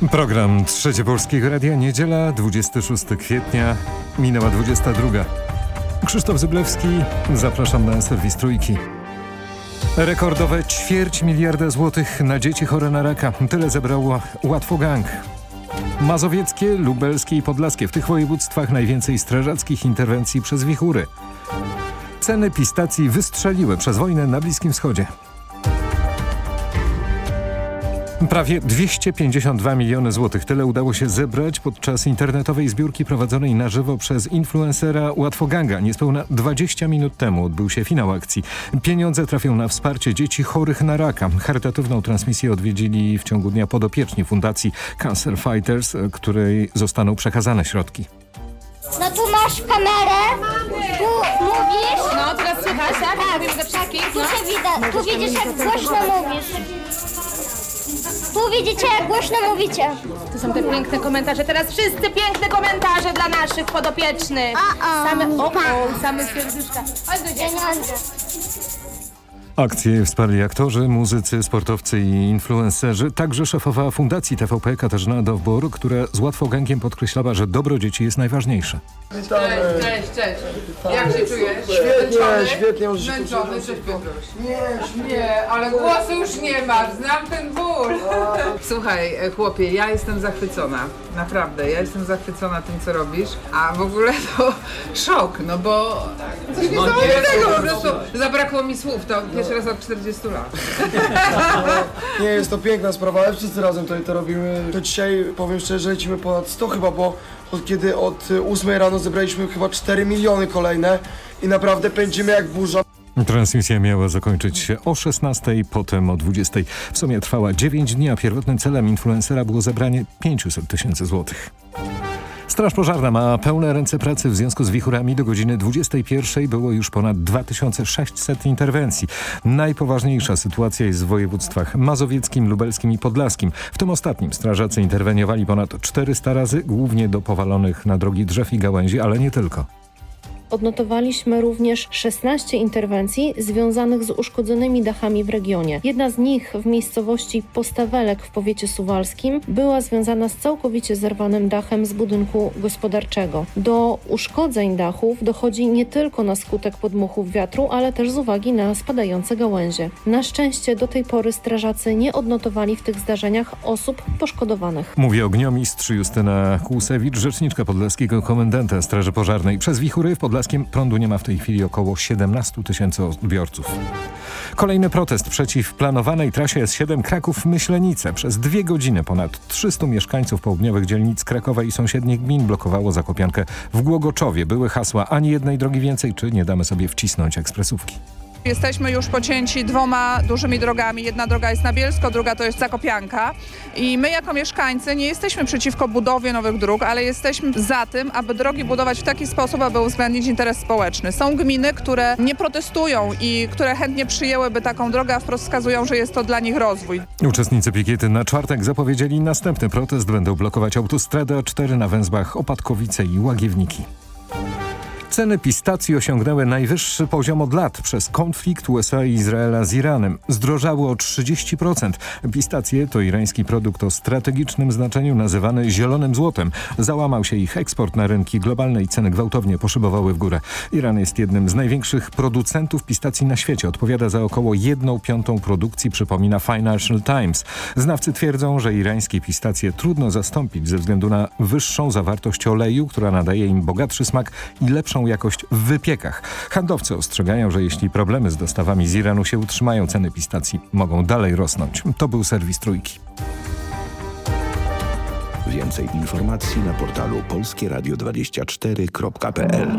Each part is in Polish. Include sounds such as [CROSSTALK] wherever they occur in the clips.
Program Trzecie Polskiego Radia, niedziela 26 kwietnia, minęła 22. Krzysztof Zyblewski, zapraszam na serwis Trójki. Rekordowe ćwierć miliarda złotych na dzieci chore na raka. Tyle zebrał Łatwo Gang. Mazowieckie, lubelskie i podlaskie. W tych województwach najwięcej strażackich interwencji przez wichury. Ceny pistacji wystrzeliły przez wojnę na Bliskim Wschodzie. Prawie 252 miliony złotych. Tyle udało się zebrać podczas internetowej zbiórki prowadzonej na żywo przez influencera Łatwoganga. Niespełna 20 minut temu odbył się finał akcji. Pieniądze trafią na wsparcie dzieci chorych na raka. Charytatywną transmisję odwiedzili w ciągu dnia podopieczni Fundacji Cancer Fighters, której zostaną przekazane środki. No tu masz kamerę, tu mówisz. No, teraz słychać, tak? Tak, Mówimy do wszystkich. tu No. się widać, tu widzisz jak głośno mówisz. Tu widzicie jak głośno mówicie. To są te piękne komentarze. Teraz wszyscy piękne komentarze dla naszych podopiecznych. O-o, Same, o, o, same serduszka. Chodź do dzieci. Akcję wsparli aktorzy, muzycy, sportowcy i influencerzy. Także szefowa Fundacji TVP Katarzyna Dowbor, która z Łatwogangiem podkreślała, że dobro dzieci jest najważniejsze. Cześć, cześć, cześć. Jak się czujesz? Świetnie, świetnie, Zmęczony, cześć Piotruś. Nie, nie, ale głosu już nie masz, znam ten ból. Słuchaj, e, chłopie, ja jestem zachwycona, naprawdę, ja jestem zachwycona tym, co robisz, a w ogóle to [LAUGHS] szok, no bo coś niesamowitego po prostu, zabrakło mi słów, to pierwszy raz od 40 lat. [LAUGHS] Nie, jest to piękna sprawa, ale wszyscy razem tutaj to robimy. To dzisiaj, powiem szczerze, lecimy ponad 100 chyba, bo od kiedy od 8 rano zebraliśmy chyba 4 miliony kolejne i naprawdę pędzimy jak burza. Transmisja miała zakończyć się o 16, potem o 20. W sumie trwała 9 dni, a pierwotnym celem influencera było zebranie 500 tysięcy złotych. Straż Pożarna ma pełne ręce pracy w związku z wichurami. Do godziny 21 było już ponad 2600 interwencji. Najpoważniejsza sytuacja jest w województwach mazowieckim, lubelskim i podlaskim. W tym ostatnim strażacy interweniowali ponad 400 razy, głównie do powalonych na drogi drzew i gałęzi, ale nie tylko. Odnotowaliśmy również 16 interwencji związanych z uszkodzonymi dachami w regionie. Jedna z nich w miejscowości Postawelek w powiecie suwalskim była związana z całkowicie zerwanym dachem z budynku gospodarczego. Do uszkodzeń dachów dochodzi nie tylko na skutek podmuchów wiatru, ale też z uwagi na spadające gałęzie. Na szczęście do tej pory strażacy nie odnotowali w tych zdarzeniach osób poszkodowanych. Mówi ogniomistrz Justyna Kłusewicz, rzeczniczka podlaskiego komendanta Straży Pożarnej. Przez wichury w Podlaskiem prądu nie ma w tej chwili około 17 tysięcy odbiorców. Kolejny protest przeciw planowanej trasie S7 Kraków-Myślenice. Przez dwie godziny ponad 300 mieszkańców południowych dzielnic Krakowa i sąsiednich gmin blokowało Zakopiankę w Głogoczowie. Były hasła ani jednej drogi więcej, czy nie damy sobie wcisnąć ekspresówki. Jesteśmy już pocięci dwoma dużymi drogami. Jedna droga jest na Bielsko, druga to jest Zakopianka. I my jako mieszkańcy nie jesteśmy przeciwko budowie nowych dróg, ale jesteśmy za tym, aby drogi budować w taki sposób, aby uwzględnić interes społeczny. Są gminy, które nie protestują i które chętnie przyjęłyby taką drogę, a wprost wskazują, że jest to dla nich rozwój. Uczestnicy pikiety na czwartek zapowiedzieli następny protest. Będą blokować autostradę A4 na węzłach Opatkowice i Łagiewniki. Ceny pistacji osiągnęły najwyższy poziom od lat przez konflikt USA i Izraela z Iranem. Zdrożały o 30%. Pistacje to irański produkt o strategicznym znaczeniu nazywany zielonym złotem. Załamał się ich eksport na rynki globalne i ceny gwałtownie poszybowały w górę. Iran jest jednym z największych producentów pistacji na świecie. Odpowiada za około 1 piątą produkcji, przypomina Financial Times. Znawcy twierdzą, że irańskie pistacje trudno zastąpić ze względu na wyższą zawartość oleju, która nadaje im bogatszy smak i lepszą jakość w wypiekach. Handlowcy ostrzegają, że jeśli problemy z dostawami z Iranu się utrzymają, ceny pistacji mogą dalej rosnąć. To był serwis Trójki. Więcej informacji na portalu polskieradio24.pl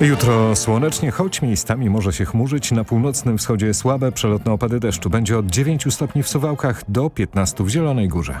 Jutro słonecznie, choć miejscami może się chmurzyć. Na północnym wschodzie słabe przelotne opady deszczu. Będzie od 9 stopni w Suwałkach do 15 w Zielonej Górze.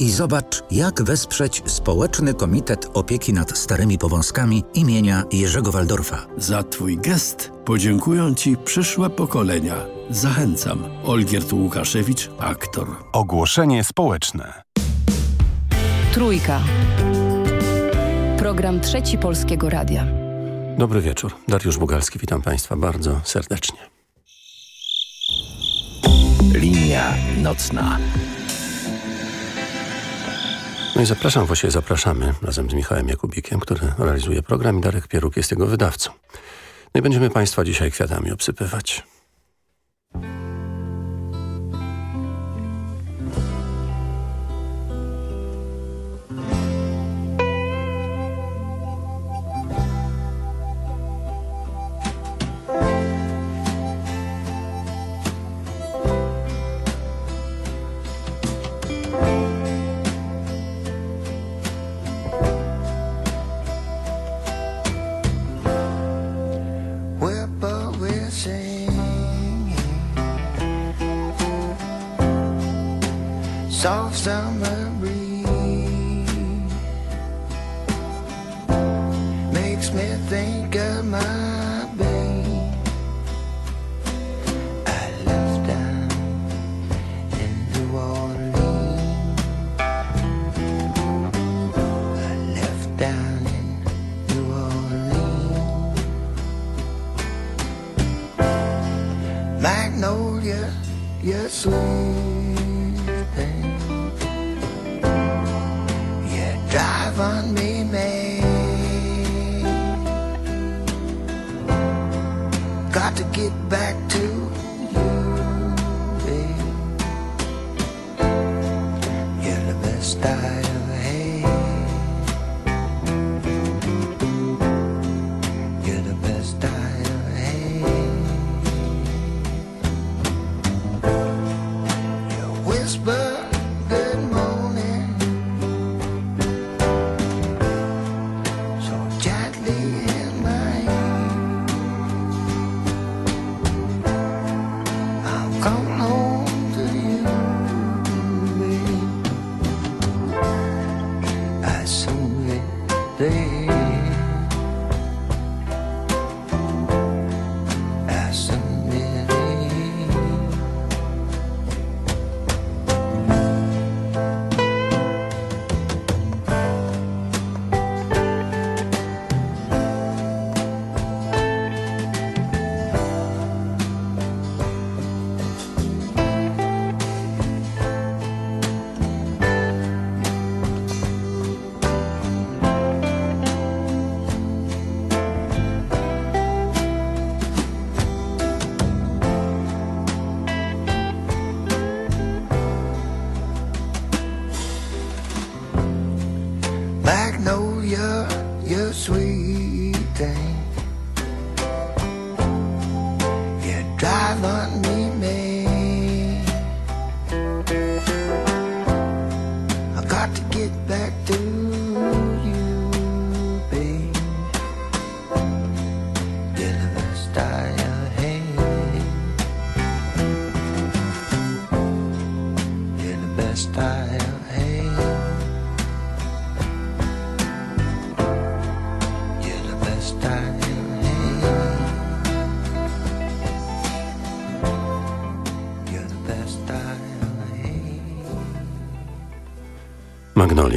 i zobacz, jak wesprzeć Społeczny Komitet Opieki nad Starymi Powązkami imienia Jerzego Waldorfa. Za Twój gest podziękują Ci przyszłe pokolenia. Zachęcam. Olgierd Łukaszewicz, aktor. Ogłoszenie społeczne. Trójka. Program Trzeci Polskiego Radia. Dobry wieczór. Dariusz Bugalski, witam Państwa bardzo serdecznie. Linia nocna. No i zapraszam, właściwie zapraszamy razem z Michałem Jakubikiem, który realizuje program i Darek Pieruk jest jego wydawcą. No i będziemy Państwa dzisiaj kwiatami obsypywać. day.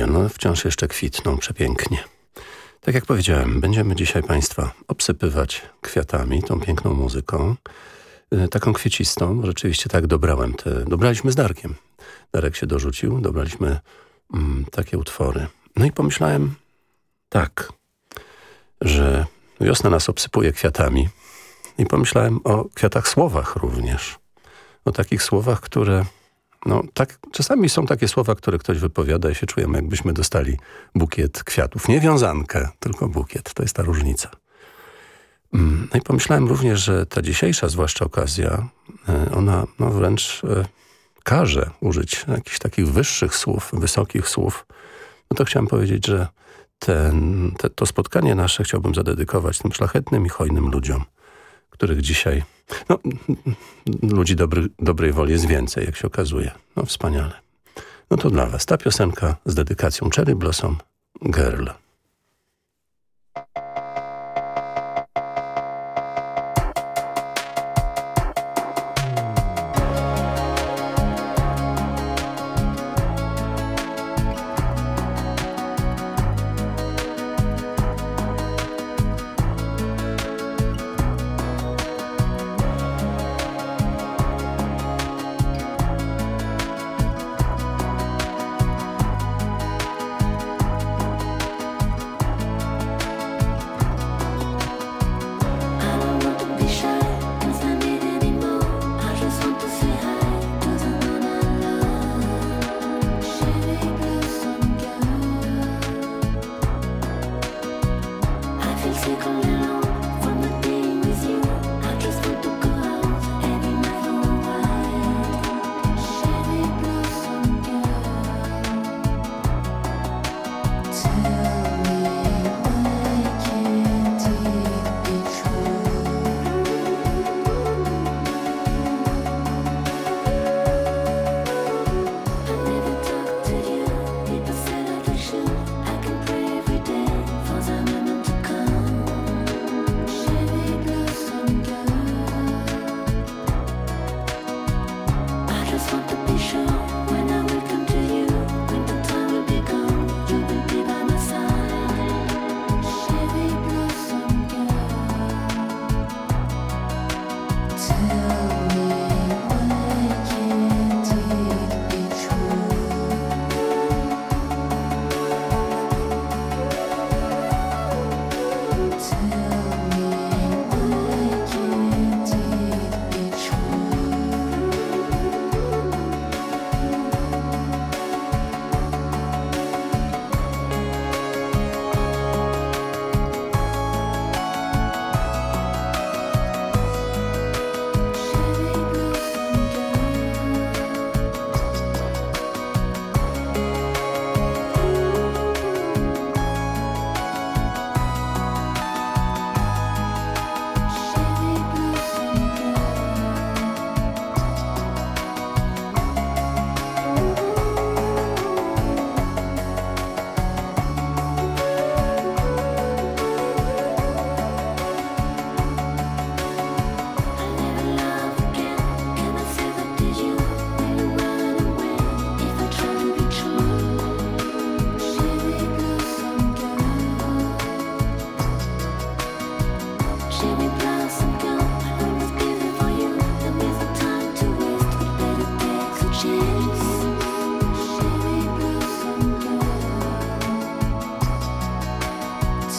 No wciąż jeszcze kwitną przepięknie. Tak jak powiedziałem, będziemy dzisiaj Państwa obsypywać kwiatami, tą piękną muzyką, y, taką kwiecistą. Rzeczywiście tak dobrałem te, dobraliśmy z Darkiem. Darek się dorzucił, dobraliśmy mm, takie utwory. No i pomyślałem tak, że wiosna nas obsypuje kwiatami i pomyślałem o kwiatach słowach również. O takich słowach, które no, tak, czasami są takie słowa, które ktoś wypowiada i się czujemy, jakbyśmy dostali bukiet kwiatów. Nie wiązankę, tylko bukiet. To jest ta różnica. Mm, No i pomyślałem również, że ta dzisiejsza zwłaszcza okazja, e, ona no, wręcz e, każe użyć jakichś takich wyższych słów, wysokich słów. No to chciałem powiedzieć, że ten, te, to spotkanie nasze chciałbym zadedykować tym szlachetnym i hojnym ludziom, których dzisiaj no, ludzi dobry, dobrej woli jest więcej, jak się okazuje. No wspaniale. No to dla was ta piosenka z dedykacją Cherry Blossom Girl.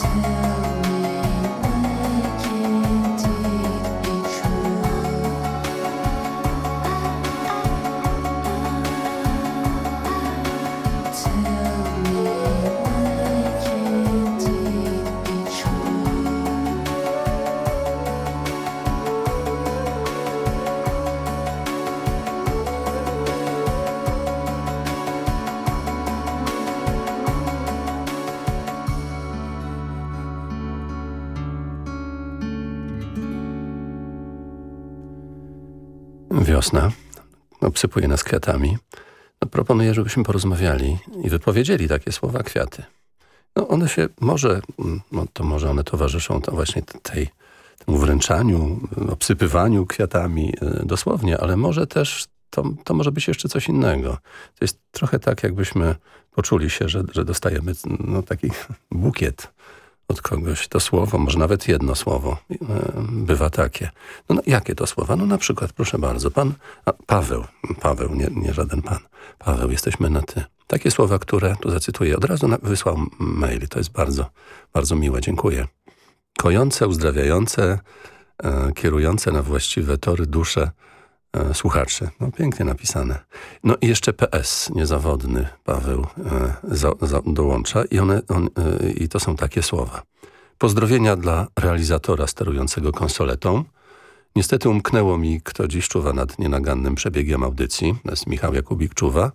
Christmas. Wiosna obsypuje nas kwiatami. No, proponuję, żebyśmy porozmawiali i wypowiedzieli takie słowa kwiaty. No one się może, no to może one towarzyszą to właśnie tej, temu wręczaniu, obsypywaniu kwiatami y, dosłownie, ale może też to, to może być jeszcze coś innego. To jest trochę tak, jakbyśmy poczuli się, że, że dostajemy no, taki [LAUGHS] bukiet od kogoś. To słowo, może nawet jedno słowo y, bywa takie. No, no jakie to słowa? No na przykład, proszę bardzo, pan a, Paweł, Paweł, nie, nie żaden pan. Paweł, jesteśmy na ty. Takie słowa, które, tu zacytuję, od razu na, wysłał mail. To jest bardzo, bardzo miłe. Dziękuję. Kojące, uzdrawiające, e, kierujące na właściwe tory dusze e, słuchaczy. No pięknie napisane. No i jeszcze PS, niezawodny Paweł e, za, za, dołącza i, one, on, e, i to są takie słowa. Pozdrowienia dla realizatora sterującego konsoletą. Niestety umknęło mi, kto dziś czuwa nad nienagannym przebiegiem audycji. To jest Michał Jakubik czuwa.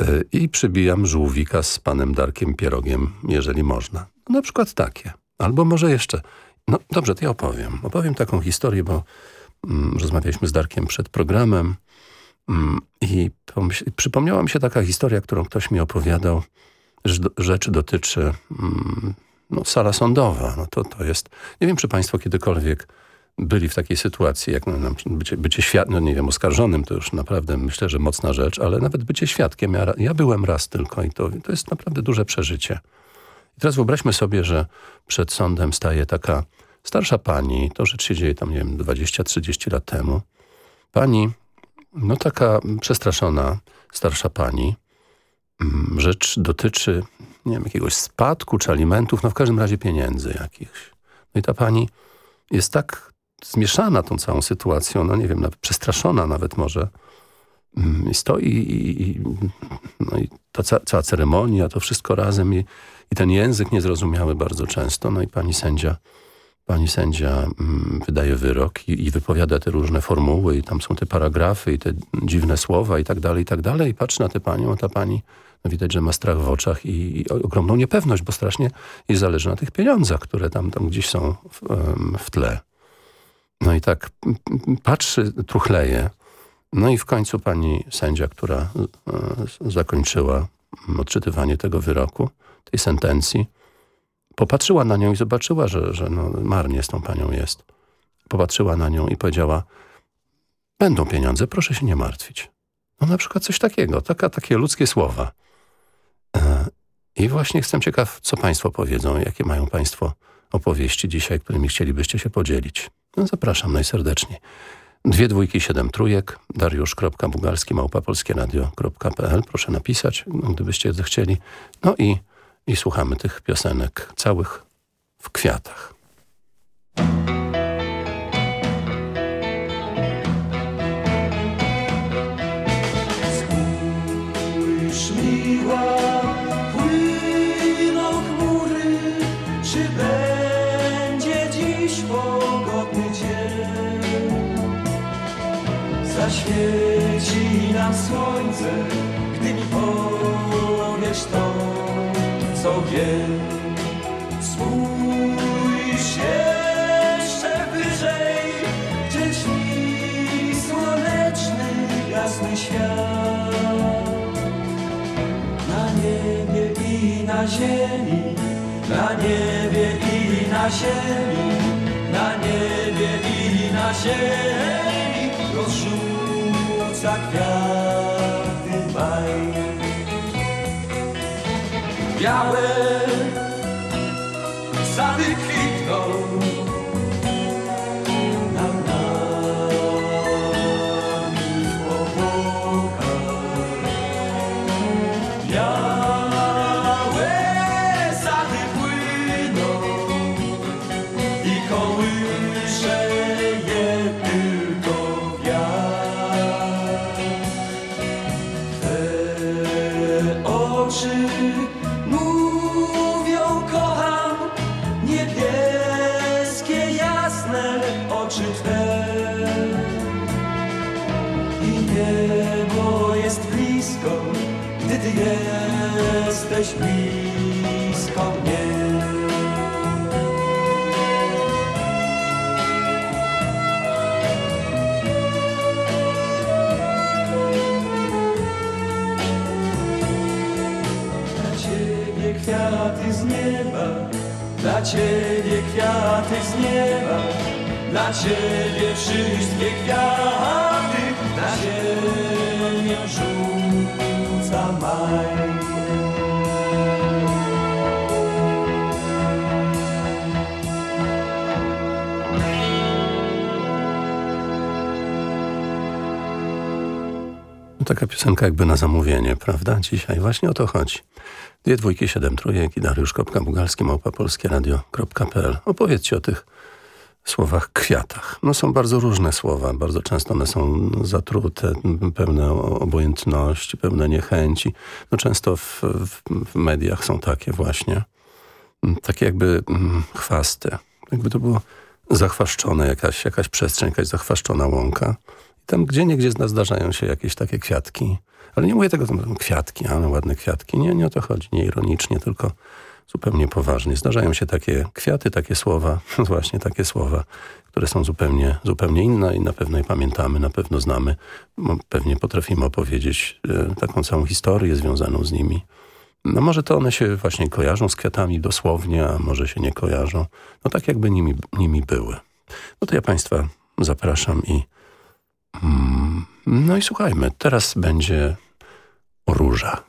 E, I przybijam żółwika z panem Darkiem Pierogiem, jeżeli można. Na przykład takie. Albo może jeszcze No dobrze, to ja opowiem. Opowiem taką historię, bo rozmawialiśmy z Darkiem przed programem mm, i przypomniała mi się taka historia, którą ktoś mi opowiadał. Rzecz dotyczy mm, no, sala sądowa. No to, to jest, nie wiem, czy państwo kiedykolwiek byli w takiej sytuacji, jak no, bycie, bycie świadkiem, no nie wiem, oskarżonym to już naprawdę myślę, że mocna rzecz, ale nawet bycie świadkiem. Ja, ja byłem raz tylko i to, to jest naprawdę duże przeżycie. I teraz wyobraźmy sobie, że przed sądem staje taka starsza pani, to rzecz się dzieje tam, nie wiem, 20-30 lat temu. Pani, no taka przestraszona starsza pani, mm, rzecz dotyczy, nie wiem, jakiegoś spadku czy alimentów, no w każdym razie pieniędzy jakichś. No i ta pani jest tak zmieszana tą całą sytuacją, no nie wiem, nawet przestraszona nawet może. Mm, I stoi i, i, no i ta ca cała ceremonia, to wszystko razem i, i ten język niezrozumiały bardzo często. No i pani sędzia, pani sędzia mm, wydaje wyrok i, i, wypowiada te różne formuły i tam są te paragrafy i te dziwne słowa i tak dalej, i tak dalej. I patrzy na tę panią, a ta pani no widać, że ma strach w oczach i, i ogromną niepewność, bo strasznie jej zależy na tych pieniądzach, które tam, tam gdzieś są w, w tle. No i tak patrzy, truchleje. No i w końcu pani sędzia, która e, zakończyła odczytywanie tego wyroku, tej sentencji, popatrzyła na nią i zobaczyła, że, że no, marnie z tą panią jest. Popatrzyła na nią i powiedziała, będą pieniądze, proszę się nie martwić. No na przykład coś takiego, taka, takie ludzkie słowa. E, I właśnie jestem ciekaw, co państwo powiedzą, jakie mają państwo opowieści dzisiaj, którymi chcielibyście się podzielić. No, zapraszam najserdeczniej. Dwie dwójki, siedem trójek, dariusz.bugalski, małpapolskieradio.pl. Proszę napisać, gdybyście zechcieli. No i, i słuchamy tych piosenek całych w kwiatach. Zaświeci nam słońce, gdy mi powiesz to, co wiem. Spójrz jeszcze wyżej, gdzie śni słoneczny, jasny świat. Na niebie i na ziemi, na niebie i na ziemi, na niebie i na ziemi rozrzuca kwiaty maj. Białe sady kwiaty z nieba, dla Ciebie kwiaty z nieba, dla Ciebie wszystkie kwiaty, na ziemię rzuca maj. Taka piosenka jakby na zamówienie, prawda? Dzisiaj właśnie o to chodzi. Dwie dwójki, siedem trójek i dariusz.bugalski, małpapolskieradio.pl Opowiedzcie o tych słowach kwiatach. No są bardzo różne słowa, bardzo często one są zatrute, pełne obojętności, pełne niechęci. No często w, w, w mediach są takie właśnie, takie jakby mm, chwasty. Jakby to było zachwaszczone, jakaś, jakaś przestrzeń, jakaś zachwaszczona łąka. I tam gdzie niegdzie zdarzają się jakieś takie kwiatki. Ale nie mówię tego, tam kwiatki, ale ładne kwiatki. Nie, nie o to chodzi, nie ironicznie, tylko zupełnie poważnie. Zdarzają się takie kwiaty, takie słowa, [LAUGHS] właśnie takie słowa, które są zupełnie, zupełnie inne i na pewno je pamiętamy, na pewno znamy. Mo- Pewnie potrafimy opowiedzieć e, taką całą historię związaną z nimi. No może to one się właśnie kojarzą z kwiatami dosłownie, a może się nie kojarzą. No tak jakby nimi, nimi były. No to ja Państwa zapraszam i mm, no i słuchajmy, teraz będzie róża.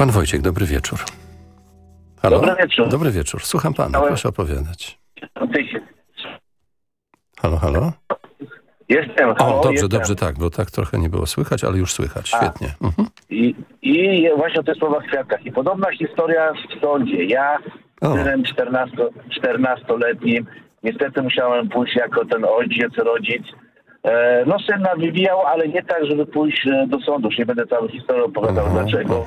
Pan Wojciek, dobry wieczór. Halo? Dobry wieczór. Dobry wieczór. Słucham pana, Halo. proszę opowiadać. Halo, halo? Jestem, O, halo, dobrze, jestem. dobrze, tak, bo tak trochę nie było słychać, ale już słychać. A. Świetnie. Mhm. I, I właśnie o tych słowach kwiatkach. I podobna historia w sądzie. Ja, O. synem 14, 14-letnim, niestety musiałem pójść jako ten ojciec, rodzic. E, no syn nam wywijał, ale nie tak, żeby pójść e, do sądu. Już nie będę całą historię opowiadał dlaczego.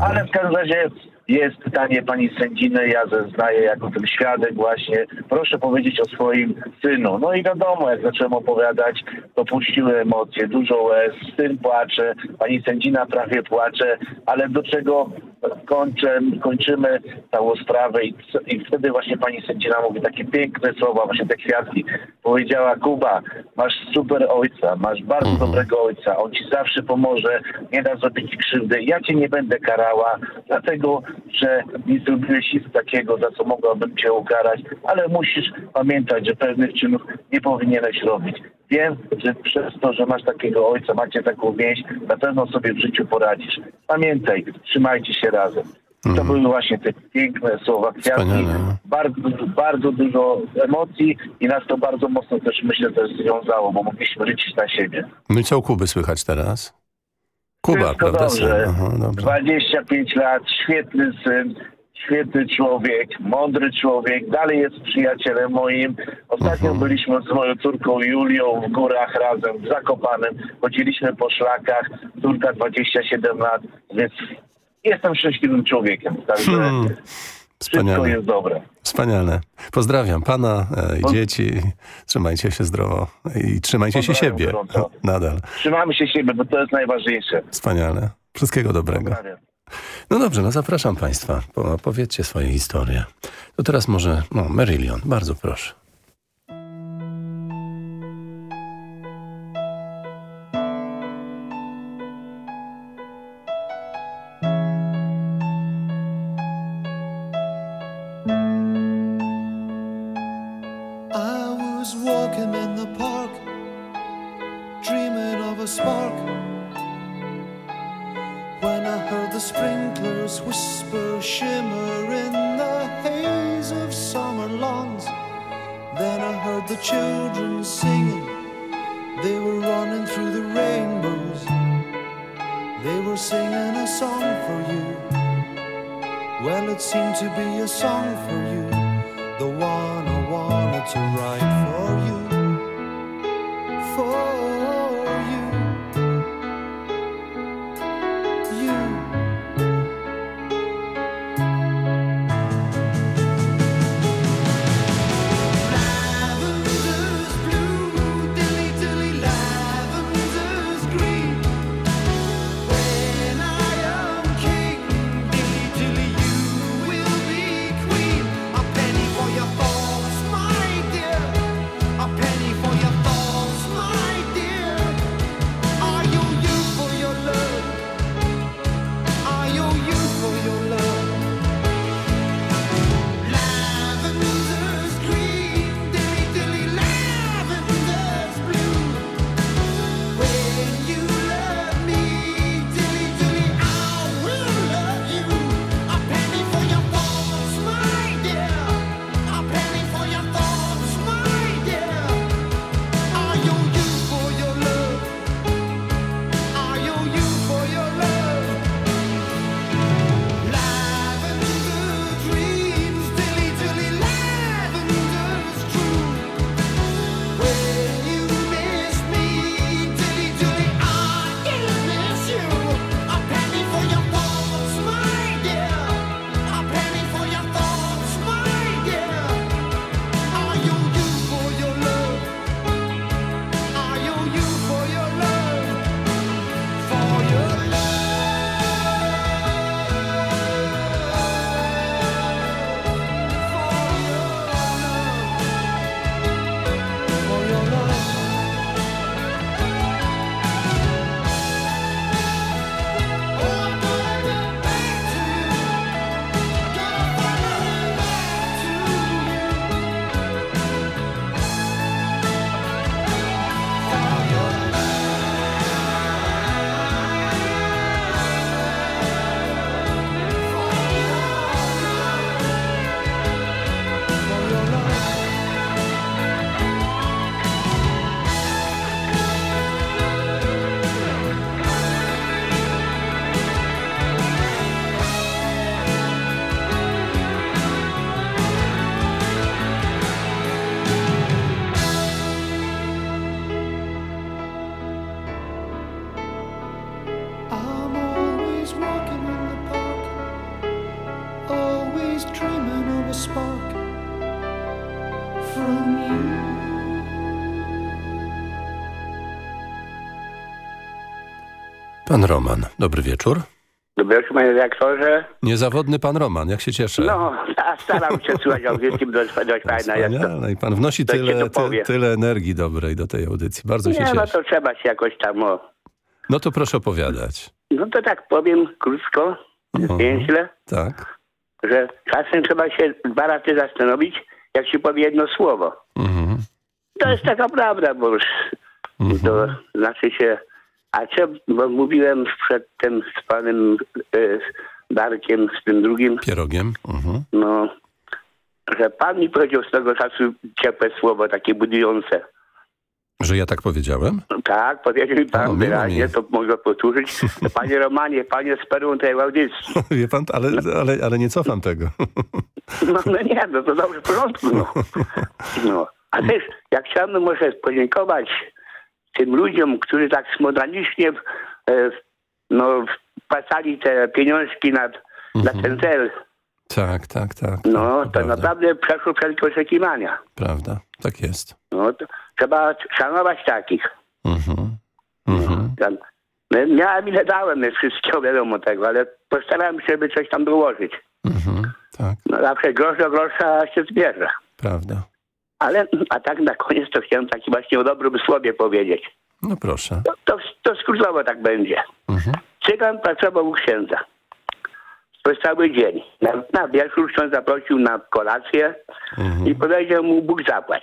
Ale w każdym razie jest pytanie pani sędziny, ja zeznaję jako ten świadek właśnie. Proszę powiedzieć o swoim synu. No i wiadomo, jak zacząłem opowiadać, to puściły emocje, dużo łez, syn płacze, pani sędzina prawie płacze, ale do czego kończę, kończymy całą sprawę i, i wtedy właśnie pani sędzina mówi takie piękne słowa, właśnie te kwiatki. Powiedziała, Kuba, masz super ojca, masz bardzo dobrego ojca, on ci zawsze pomoże, nie da zrobić ci krzywdy, ja cię nie będę karała, dlatego, że nie zrobiłeś nic takiego, za co mogłabym cię ukarać, ale musisz pamiętać, że pewnych czynów nie powinieneś robić. Wiem, że przez to, że masz takiego ojca, macie taką więź, na pewno sobie w życiu poradzisz. Pamiętaj, trzymajcie się razem. To były właśnie te piękne słowa kwiatki. Wspaniale. Bardzo, bardzo dużo emocji i nas to bardzo mocno też myślę też związało, bo mogliśmy liczyć na siebie. No i co u Kuby słychać teraz? Kuba, Wszystko prawda? dobrze. Aha, dobrze. 25 lat, świetny syn, świetny człowiek, mądry człowiek, dalej jest przyjacielem moim. Ostatnio Mhm. byliśmy z moją córką Julią w górach razem, w Zakopanem, chodziliśmy po szlakach, córka 27 lat, więc jestem szczęśliwym człowiekiem. Także Hmm. Wszystko Wspaniale. jest dobre. Wspaniale. Pozdrawiam pana e, i Poz- dzieci. Trzymajcie się zdrowo i trzymajcie się Pozdrawiam siebie. gorąco. [LAUGHS] Nadal. Trzymamy się siebie, bo to jest najważniejsze. Wspaniale. Wszystkiego dobrego. Pozdrawiam. No dobrze, no zapraszam państwa. Po, opowiedzcie swoje historie. To teraz może, no, Marillion, bardzo proszę. Pan Roman, dobry wieczór. Dobry wieczór, panie redaktorze. Niezawodny pan Roman, jak się cieszę. No, a staram się słuchać audycji, dość, dość fajna jest to. I pan wnosi Tak się tyle, ty, tyle energii dobrej do tej audycji. Bardzo się Nie, no cieszę. to trzeba się jakoś tam, o. No to proszę opowiadać. No to tak powiem krótko, zwięźle, Tak. że czasem trzeba się dwa razy zastanowić, jak się powie jedno słowo. Mhm. To jest taka prawda, bo już to znaczy się... A co, bo mówiłem przedtem z panem e, Darkiem, z tym drugim, Pierogiem. Mhm. no, że pan mi powiedział z tego czasu ciepłe słowo, takie budujące. Że ja tak powiedziałem? Tak, powiedział mi pan O, miło wyraźnie, mi. to mogę powtórzyć. [LAUGHS] Panie Romanie, panie z perłą tej audycji. [LAUGHS] Wie pan, ale, ale, ale nie cofam tego. [LAUGHS] No, no nie, no to dobrze, w porządku. No. No. A też, ja chciałbym może podziękować tym ludziom, którzy tak spontanicznie e, no, wpłacali te pieniążki na, na ten cel. Tak, tak, tak. No, to naprawdę przeszło wszelkie oczekiwania. Prawda, tak jest. No, trzeba szanować takich. Mhm. Tam, no, miałem ile dałem, nie wszystkiego wiadomo tego, ale postarałem się, by coś tam dołożyć. tak. No zawsze grosz do grosza się zbierze. Prawda. Ale, a tak na koniec to chciałem taki właśnie o dobrym słowie powiedzieć. No proszę. To, to, to skrótowo tak będzie. Cygan pracował u księdza. Przez cały dzień. Na, na wieczór ksiądz zaprosił na kolację i powiedział mu Bóg zapłać.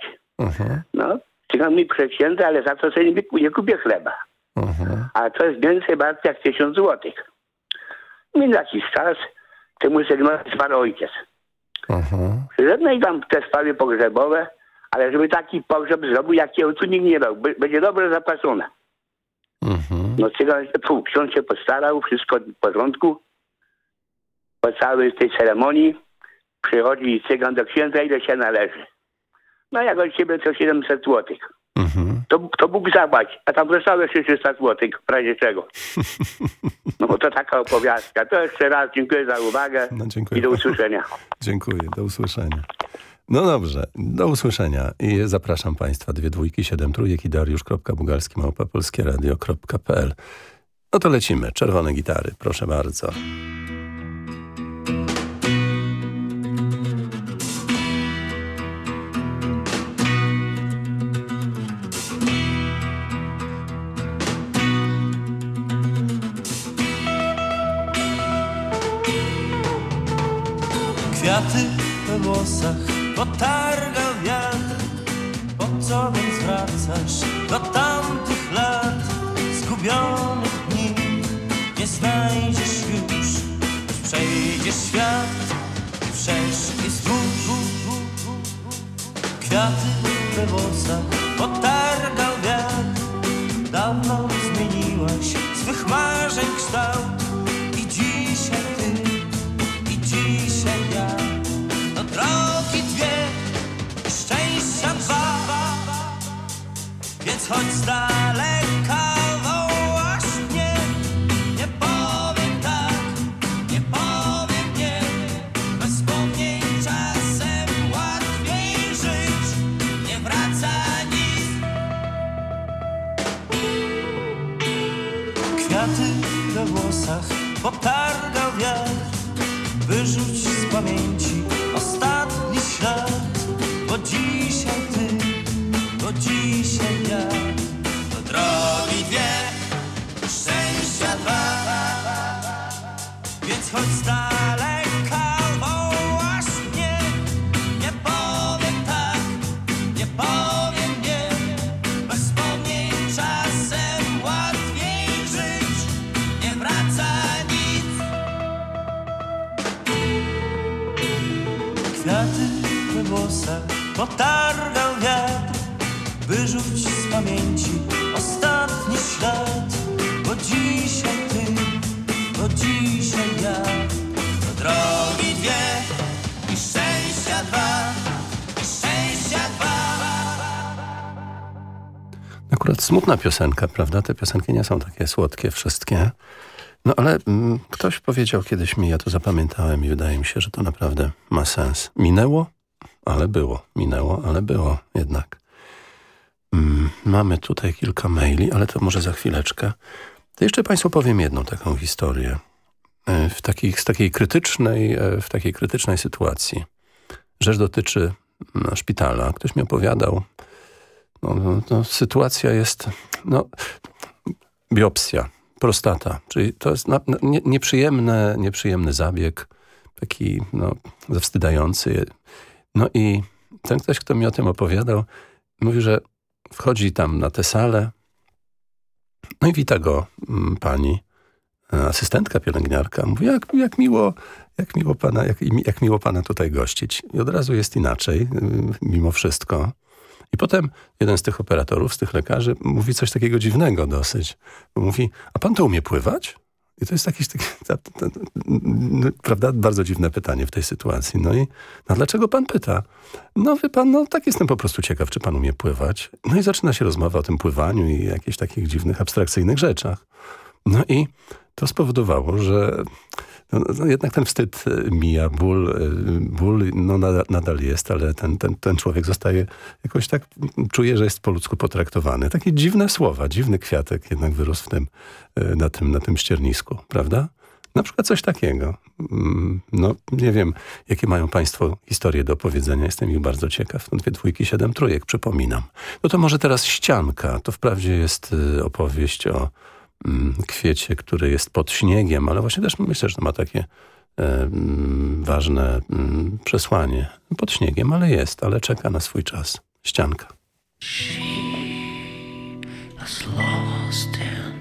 No, cygan mi prze księdza, ale za to sobie nie, nie kupię chleba. A to jest więcej bardzo jak tysiąc złotych. Minął jakiś czas, temu cyganowi zmarł ojciec. No i tam te sprawy pogrzebowe, ale żeby taki pogrzeb zrobił, jakiego tu nikt nie dał. Będzie dobrze zapłacone. No cygan, fu, ksiądz się postarał, wszystko w porządku. Po całej tej ceremonii przychodzi cygan do księdza, ile się należy. No jak od ciebie to 700 złotych. To, to Bóg zapłać, a tam zostało jeszcze 300 złotych, w razie czego. [LAUGHS] No bo to taka opowiastka. To jeszcze raz dziękuję za uwagę dziękuję i do usłyszenia. Dziękuję, do usłyszenia. No dobrze, do usłyszenia i zapraszam Państwa dwie dwójki, siedem trójek i dariusz.bugalski małpa polskieradio.pl No to lecimy, czerwone gitary, proszę bardzo. Potarga wiatr Po co więc wracasz do tamtych lat? Zgubionych dni nie znajdziesz już przejdziesz świat. Wszeszki wzdłuż Kwiaty we włosach potargał Chodź z daleka, mnie Nie powiem tak, nie powiem nie. Bez wspomnień czasem łatwiej żyć. Nie wraca nic. Kwiaty we włosach potargał wiatr. Wyrzuć z pamięci smutna piosenka, prawda? Te piosenki nie są takie słodkie wszystkie. No ale mm, ktoś powiedział kiedyś mi, ja to zapamiętałem i wydaje mi się, że to naprawdę ma sens. Minęło, ale było. Minęło, ale było jednak. Mm, mamy tutaj kilka maili, ale to może za chwileczkę. To jeszcze Państwu powiem jedną taką historię. E, W takiej, z takiej krytycznej, e, w takiej krytycznej sytuacji. Rzecz dotyczy no, szpitala. Ktoś mi opowiadał, no, sytuacja jest, no, biopsja, prostata, czyli to jest na, na, nie, nieprzyjemny, nieprzyjemny zabieg, taki, no, zawstydający. No i ten ktoś, kto mi o tym opowiadał, mówi, że wchodzi tam na tę salę, no i wita go mm, pani, e, asystentka pielęgniarka. Mówi, jak, jak miło, jak miło pana, jak, jak miło pana tutaj gościć. I od razu jest inaczej, mimo wszystko. I potem jeden z tych operatorów, z tych lekarzy mówi coś takiego dziwnego dosyć. Mówi, a pan to umie pływać? I to jest jakieś takie, [LAUGHS] ta, ta, ta, no, prawda, bardzo dziwne pytanie w tej sytuacji. No i no dlaczego pan pyta? No wie pan, no tak jestem po prostu ciekaw, czy pan umie pływać. No i zaczyna się rozmowa o tym pływaniu i jakichś takich dziwnych, abstrakcyjnych rzeczach. No i to spowodowało, że no, no jednak ten wstyd e, mija, ból, e, ból no, nadal, jest, ale ten, ten, ten człowiek zostaje jakoś tak, m, czuje, że jest po ludzku potraktowany. Takie dziwne słowa, dziwny kwiatek jednak wyrósł w tym, e, na, tym, na tym ściernisku, prawda? Na przykład coś takiego. Mm, No, nie wiem, jakie mają Państwo historie do opowiedzenia. Jestem ich bardzo ciekaw. No, Dwie dwójki, siedem trójek, przypominam. No to może teraz Ścianka. To wprawdzie jest opowieść o mm, kwiecie, który jest pod śniegiem, ale właśnie też myślę, że to ma takie e, mm, ważne mm, przesłanie. Pod śniegiem, ale jest, ale czeka na swój czas. Ścianka. was lost in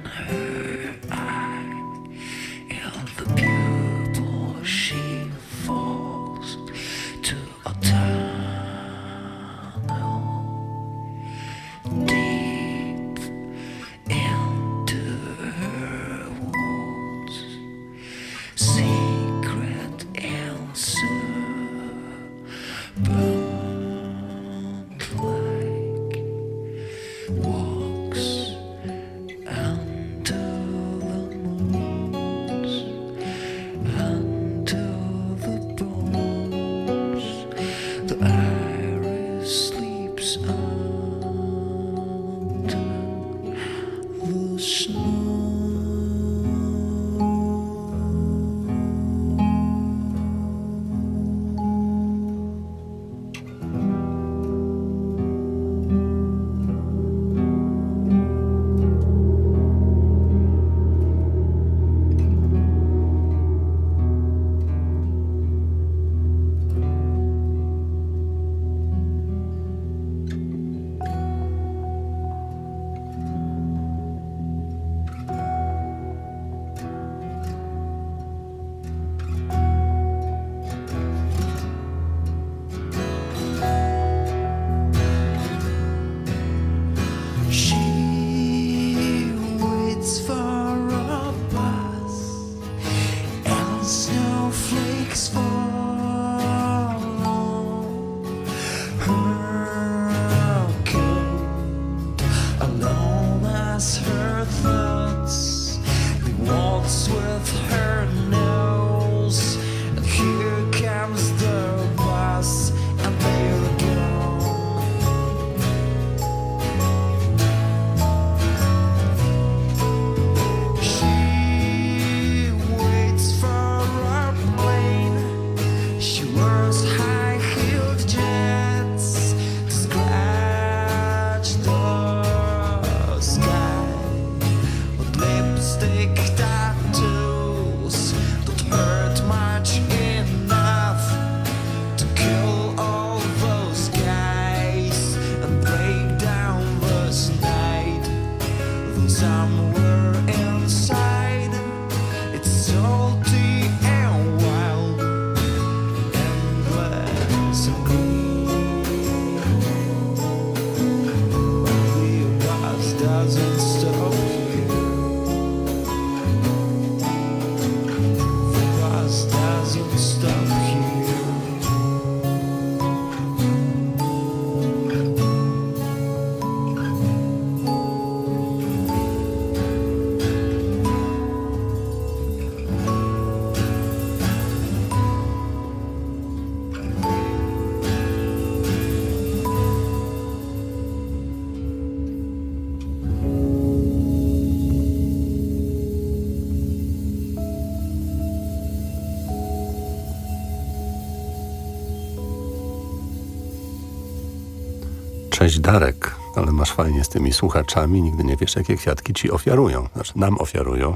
Darek, ale masz fajnie z tymi słuchaczami, nigdy nie wiesz, jakie kwiatki ci ofiarują. Znaczy nam ofiarują.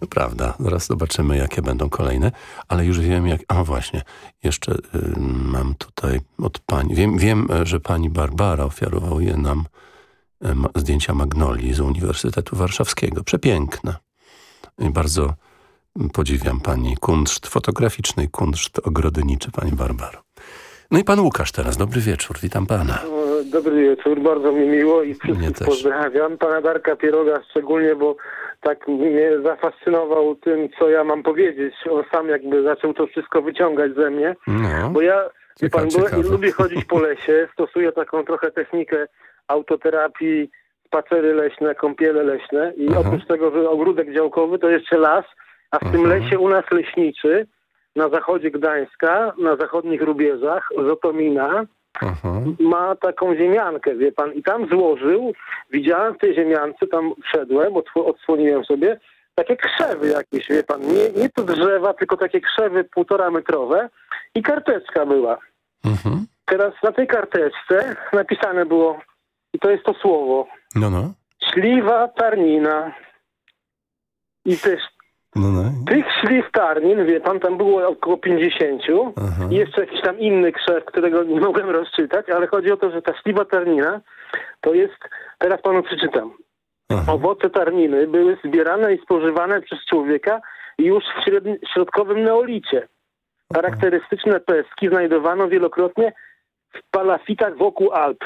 No prawda, zaraz zobaczymy, jakie będą kolejne, ale już wiem, jak... A właśnie, jeszcze y, mam tutaj od pani... Wiem, wiem, e, że pani Barbara ofiarowuje nam ma, zdjęcia magnolii z Uniwersytetu Warszawskiego. Przepiękne. I bardzo podziwiam pani kunszt fotograficzny kunszt ogrodniczy, pani Barbaro. No i pan Łukasz teraz. Dobry wieczór, witam pana. Dobry wieczór, bardzo mi miło i wszystkich pozdrawiam. Pana Darka Pieroga szczególnie, bo tak mnie zafascynował tym, co ja mam powiedzieć. On sam jakby zaczął to wszystko wyciągać ze mnie. No. Bo ja, wie pan, bo lubię chodzić po lesie, [LAUGHS] stosuję taką trochę technikę autoterapii spacery leśne, kąpiele leśne i Aha. oprócz tego, że ogródek działkowy, to jeszcze las, a w tym lesie u nas leśniczy na zachodzie Gdańska, na zachodnich rubieżach, Zotomina, ma taką ziemiankę, wie pan, i tam złożył, widziałem w tej ziemiance, tam wszedłem, odsłoniłem sobie, takie krzewy jakieś, wie pan, nie, nie to drzewa, tylko takie krzewy półtora metrowe i karteczka była. Teraz na tej karteczce napisane było, i to jest to słowo, No, no. śliwa tarnina. I też No, no. tych śliw tarnin, wie pan, tam było około 50 i jeszcze jakiś tam inny krzew, którego nie mogłem rozczytać, ale chodzi o to, że ta śliwa tarnina to jest, teraz panu przeczytam, owoce tarniny były zbierane i spożywane przez człowieka już w średni- środkowym neolicie. Charakterystyczne pestki znajdowano wielokrotnie w palafitach wokół Alp.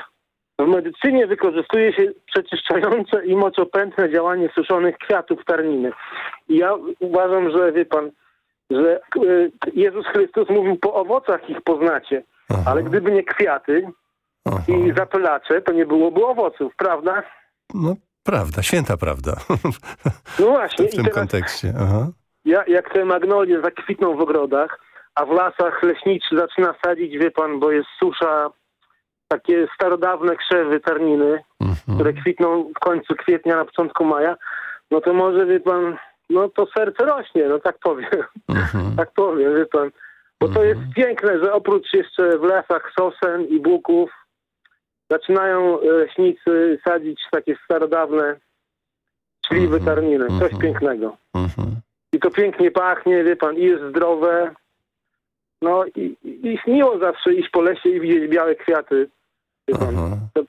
W medycynie wykorzystuje się przeczyszczające i moczopędne działanie suszonych kwiatów tarniny. I ja uważam, że wie pan, że e, Jezus Chrystus mówił po owocach ich poznacie. Ale gdyby nie kwiaty i zapylacze, to nie byłoby owoców, prawda? No, prawda, święta prawda. No właśnie. w tym teraz kontekście. Aha. ja, jak te magnolie zakwitną w ogrodach, a w lasach leśniczy zaczyna sadzić, wie pan, bo jest susza, takie starodawne krzewy tarniny, które kwitną w końcu kwietnia, na początku maja, no to może, wie pan, no to serce rośnie, no tak powiem. [LAUGHS] tak powiem, wie pan. Bo to jest piękne, że oprócz jeszcze w lasach sosen i buków zaczynają leśnicy sadzić takie starodawne śliwy tarniny. Coś pięknego. I to pięknie pachnie, wie pan, i jest zdrowe. No i, i i miło zawsze iść po lesie i widzieć białe kwiaty. To,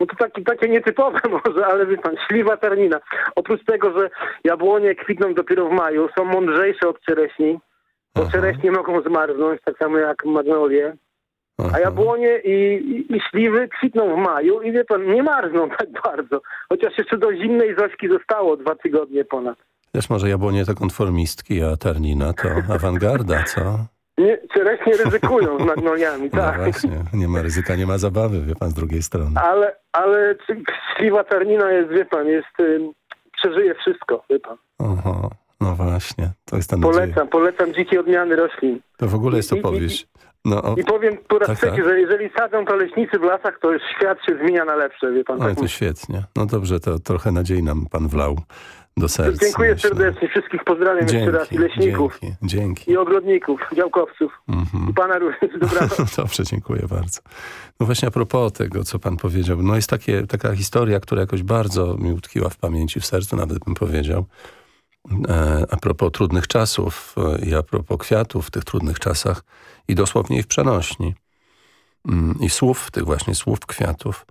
no to takie, takie nietypowe [LAUGHS] może, ale wie pan, śliwa tarnina. Oprócz tego, że jabłonie kwitną dopiero w maju, są mądrzejsze od czereśni, bo czereśnie mogą zmarznąć, tak samo jak magnolie. A jabłonie i, i, i śliwy kwitną w maju i wie pan, nie marzną [LAUGHS] tak bardzo. Chociaż jeszcze do zimnej Zośki zostało dwa tygodnie ponad. Wiesz, może jabłonie to konformistki, a tarnina to awangarda, co? Nie, czereśnie ryzykują z magnoliami, No tak. właśnie, nie ma ryzyka, nie ma zabawy, wie pan, z drugiej strony. Ale, ale śliwa tarnina jest, wie pan, jest, przeżyje wszystko, wie pan. Oho, no właśnie, to jest nadzieja. Polecam, polecam dzikie odmiany roślin. To w ogóle jest opowieść. No, o, I powiem po raz Tak, trzeci, tak. że jeżeli sadzą to leśnicy w lasach, to już świat się zmienia na lepsze, wie pan. ale tak to świetnie. No dobrze, to trochę nadziei nam pan wlał do serca. Dziękuję myślę. serdecznie, wszystkich pozdrawiam jeszcze raz, i leśników, Dzięki, dzięki. i ogrodników, działkowców, Mhm. i pana również, [LAUGHS] dobranoc. Dobrze, dziękuję bardzo. No właśnie a propos tego, co pan powiedział, no jest takie, taka historia, która jakoś bardzo mi utkwiła w pamięci, w sercu nawet bym powiedział. E, a propos trudnych czasów e, i a propos kwiatów w tych trudnych czasach i dosłownie i w przenośni. Mm, I słów, tych właśnie słów kwiatów.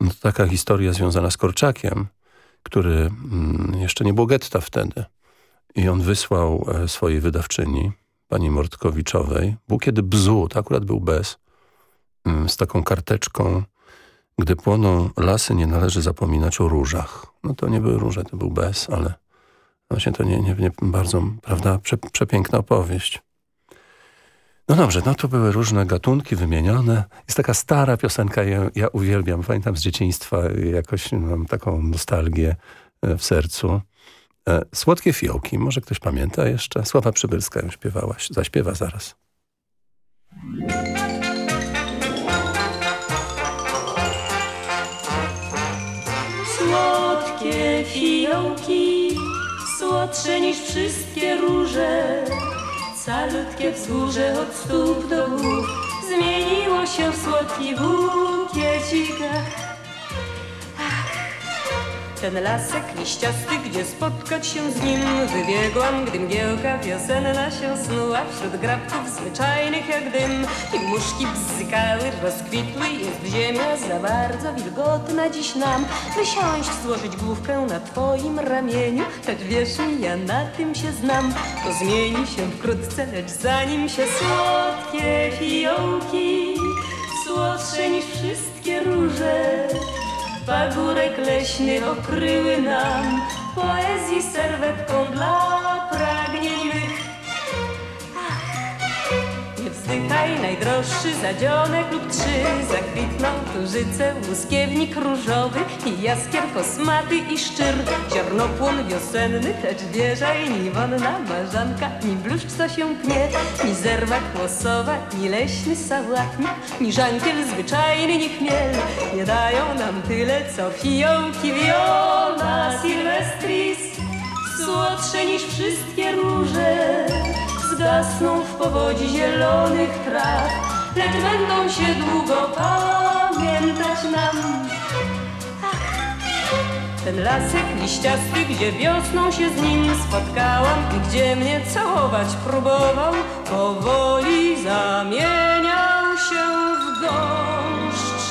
No to taka historia związana z Korczakiem, który mm, jeszcze nie było getta wtedy. I on wysłał e, swojej wydawczyni, pani Mortkowiczowej, bukiet bzu, to akurat był bez, mm, z taką karteczką, gdy płoną lasy, nie należy zapominać o różach. No to nie były róże, to był bez, ale właśnie to nie, nie, nie bardzo, prawda, prze, przepiękna opowieść. No dobrze, no to były różne gatunki wymienione. Jest taka stara piosenka, ja, ja uwielbiam, pamiętam z dzieciństwa, jakoś mam taką nostalgię e, w sercu. E, Słodkie fiołki, może ktoś pamięta jeszcze? Sława Przybylska ją śpiewała, zaśpiewa zaraz. Słodkie fiołki, słodsze niż wszystkie róże. Calutkie wzgórze od stóp do głów zmieniło się w słodki bukiecik. Ten lasek liściasty, gdzie spotkać się z nim Wybiegłam, gdy mgiełka wiosenna się snuła Wśród grabków zwyczajnych jak dym. I muszki bzykały, rozkwitły Jest ziemia za bardzo wilgotna dziś nam. Wysiąść, złożyć główkę na twoim ramieniu Choć wierz mi, ja na tym się znam. To zmieni się wkrótce, lecz zanim się słodkie fiołki Słodsze niż wszystkie róże Pagórek leśny okryły nam poezji serwetką dla pragnień daj najdroższy zadzionek lub trzy. Zakwitną tużyce, łuskiewnik różowy I jaskier kosmaty i szczer Ziarnopłon wiosenny, lecz wieża i ni wonna marzanka. Ni bluszcz, co się pnie, ni zerwa kłosowa Ni leśny sałatnik, ni żankiel zwyczajny, ni chmiel Nie dają nam tyle, co fiołki wiona Silvestris. Słodsze niż wszystkie róże Zgasną w powodzi zielonych traw. Lecz będą się długo pamiętać nam. Ten lasek liściasty, gdzie wiosną się z nim spotkałam I gdzie mnie całować próbował Powoli zamieniał się w gąszcz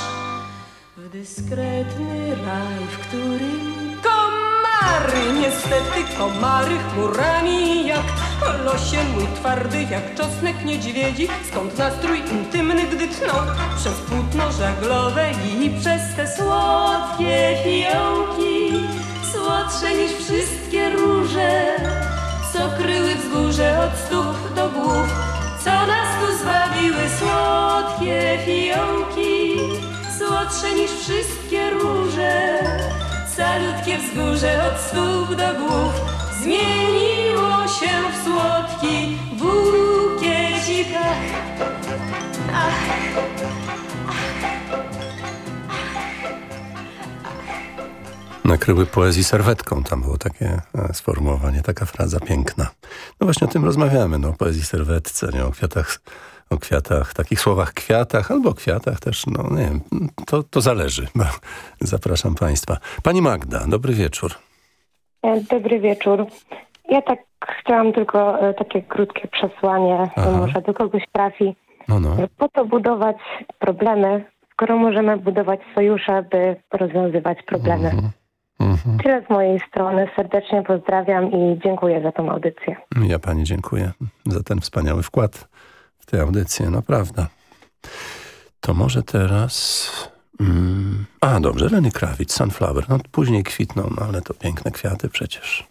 W dyskretny raj, w którym komary Niestety komary chmurami jak Losie mój twardy jak czosnek niedźwiedzi Skąd nastrój intymny, gdy tną Przez płótno żaglowe i przez te słodkie fiołki? Słodsze niż wszystkie róże Co kryły wzgórze od stóp do głów Co nas tu zwabiły słodkie fiołki? Słodsze niż wszystkie róże Salutkie wzgórze od stóp do głów Zmieniło się w słodki bukiecik Ach, Nakryły poezji serwetką, tam było takie e, sformułowanie, taka fraza piękna. No właśnie o tym rozmawiamy, no o poezji serwetce, nie o kwiatach, o kwiatach, takich słowach kwiatach, albo kwiatach też, no nie wiem, to, to zależy. [LAUGHS] Zapraszam Państwa. Pani Magda, dobry wieczór. E, Dobry wieczór. Ja tak chciałam tylko e, takie krótkie przesłanie, Aha. może do kogoś trafi. No, no. E, Po to budować problemy, skoro możemy budować sojusze, by rozwiązywać problemy. Mhm. Tyle z mojej strony. Serdecznie pozdrawiam i dziękuję za tą audycję. Ja Pani dziękuję za ten wspaniały wkład w tę audycję, prawda. To może teraz... Mm, a, dobrze, Lenny Kravitz, Sunflower. No później kwitną, no ale to piękne kwiaty przecież.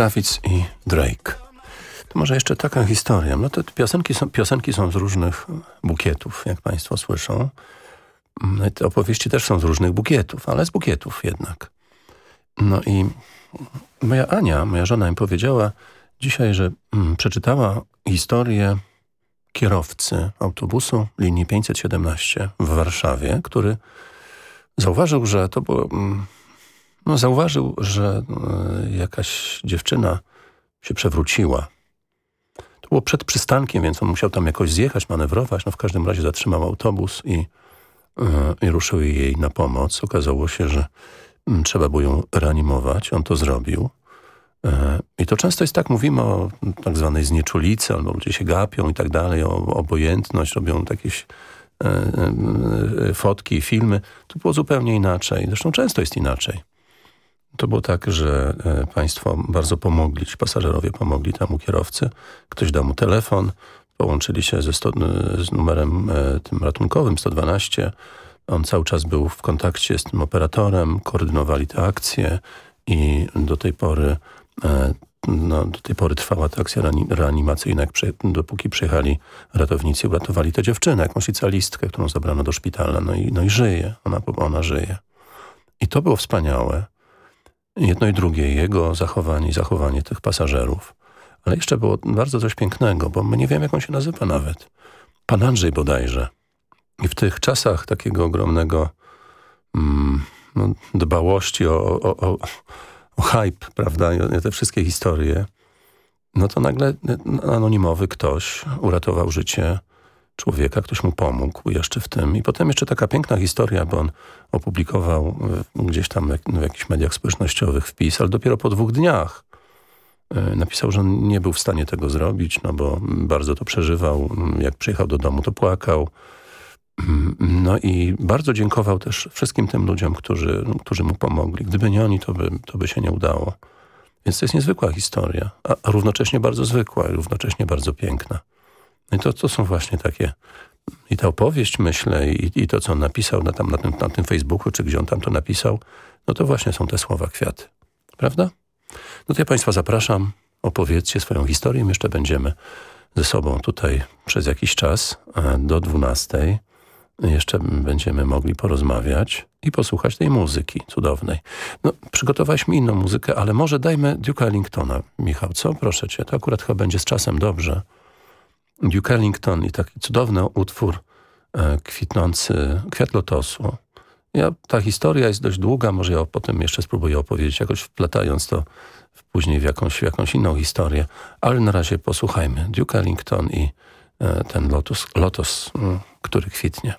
To Kravitz i Drake. To może jeszcze taka historia. No te piosenki są, piosenki są z różnych bukietów, jak Państwo słyszą. No te opowieści też są z różnych bukietów, ale z bukietów jednak. No i moja Ania, moja żona mi powiedziała dzisiaj, że mm, przeczytała historię kierowcy autobusu linii 517 w Warszawie, który zauważył, że to było... mm, No, zauważył, że e, jakaś dziewczyna się przewróciła. To było przed przystankiem, więc on musiał tam jakoś zjechać, manewrować. No w każdym razie zatrzymał autobus i, e, i ruszył jej na pomoc. Okazało się, że mm, trzeba było ją reanimować. On to zrobił. E, I to często jest tak, mówimy o tak zwanej znieczulicy, albo ludzie się gapią i tak dalej, o obojętność, robią jakieś fotki filmy. To było zupełnie inaczej. Zresztą często jest inaczej. To było tak, że e, państwo bardzo pomogli, ci pasażerowie pomogli temu kierowcy. Ktoś dał mu telefon, połączyli się ze sto, z numerem e, tym ratunkowym 112. On cały czas był w kontakcie z tym operatorem, koordynowali te akcje i do tej pory e, no, do tej pory trwała ta akcja reani- reanimacyjna, jak dopóki przyjechali ratownicy uratowali tę dziewczynę, jakąś licealistkę, którą zabrano do szpitala. No i, no i żyje, ona, ona żyje. I to było wspaniałe. Jedno i drugie, jego zachowanie i zachowanie tych pasażerów. Ale jeszcze było bardzo coś pięknego, bo my nie wiemy, jak on się nazywa nawet. Pan Andrzej bodajże. I w tych czasach takiego ogromnego mm, no, dbałości o, o, o, o hype, prawda, i o te wszystkie historie, no to nagle anonimowy ktoś uratował życie człowieka, ktoś mu pomógł jeszcze w tym. I potem jeszcze taka piękna historia, bo on opublikował y, gdzieś tam w, jakichś mediach społecznościowych wpis, ale dopiero po dwóch dniach y, napisał, że nie był w stanie tego zrobić, no bo bardzo to przeżywał. Jak przyjechał do domu, to płakał. No i bardzo dziękował też wszystkim tym ludziom, którzy, którzy mu pomogli. Gdyby nie oni, to by, to by się nie udało. Więc to jest niezwykła historia, a, a równocześnie bardzo zwykła i równocześnie bardzo piękna. No i to, to są właśnie takie i ta opowieść, myślę, i, i to, co on napisał na, tam, na, tym, na tym Facebooku, czy gdzie on tam to napisał, no to właśnie są te słowa kwiaty. Prawda? No to ja Państwa zapraszam, opowiedzcie swoją historię. My jeszcze będziemy ze sobą tutaj przez jakiś czas do 12. Jeszcze będziemy mogli porozmawiać i posłuchać tej muzyki cudownej. No, przygotowaliśmy inną muzykę, ale może dajmy Duke'a Ellingtona. Michał, co? Proszę cię, to akurat chyba będzie z czasem dobrze. Duke Ellington i taki cudowny utwór e, kwitnący, kwiat lotosu. Ja, ta historia jest dość długa, może ja potem jeszcze spróbuję opowiedzieć, jakoś wplatając to w, później w jakąś, w jakąś inną historię. Ale na razie posłuchajmy. Duke Ellington i e, ten lotos, lotos mm, który kwitnie.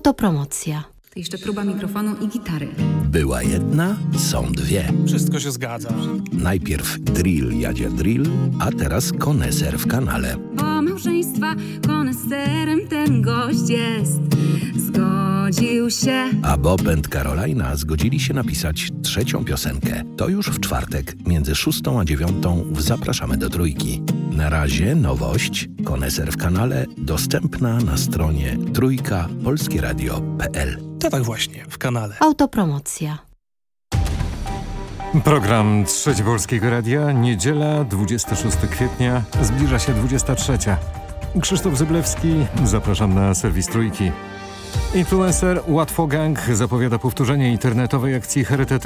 Autopromocja. To jeszcze próba mikrofonu i gitary. Była jedna, są dwie. Wszystko się zgadza. Najpierw drill jadzie drill, a teraz koneser w kanale. Bo małżeństwa koneserem ten gość jest. Zgodził się. A Bob and Carolina zgodzili się napisać trzecią piosenkę. To już w czwartek, między szóstą a dziewiątą w Zapraszamy do Trójki. Na razie nowość, koneser w kanale, dostępna na stronie trójka polskieradio.pl. To tak właśnie, w kanale. Autopromocja. Program Trzeci Polskiego Radia, niedziela 26 kwietnia, zbliża się 23. Krzysztof Zyblewski, zapraszam na serwis Trójki. Influencer Łatwogang zapowiada powtórzenie internetowej akcji charytatywnej